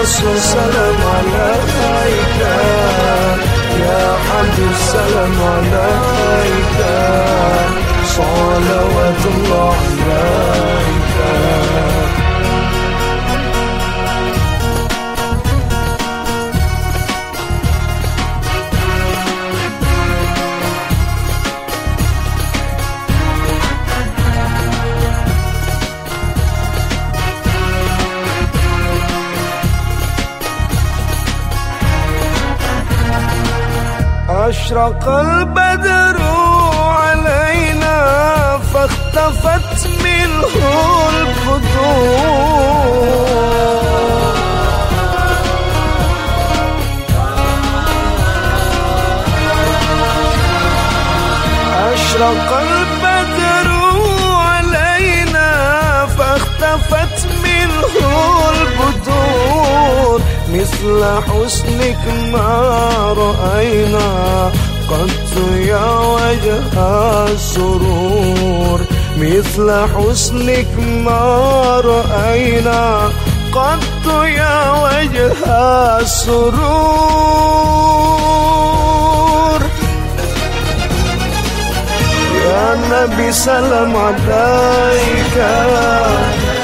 رسول سلام عليك يا حبيب سلام عليك أشرق البدر علينا فاختفت منه الفتور أشرق البدر مثل حسنك ما رأينا. قط يا وجه السرور. مثل حسنك ما رأينا. قط يا وجه السرور. يا نبي سلام عليك.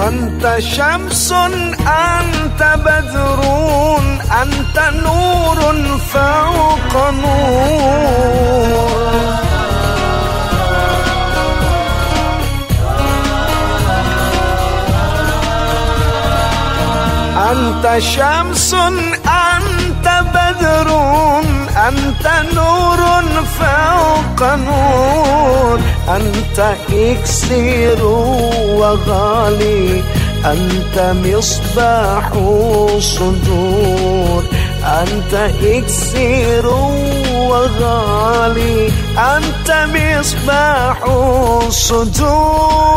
أنت شمس أنت بدر أنت نور فوق نور. أنت شمس أنت بدر أنت نور فوق نور. أنت إكسير وغالي أنت مصباح صدور. أنت إكسير وغالي أنت مصباح صدور.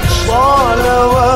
صلوات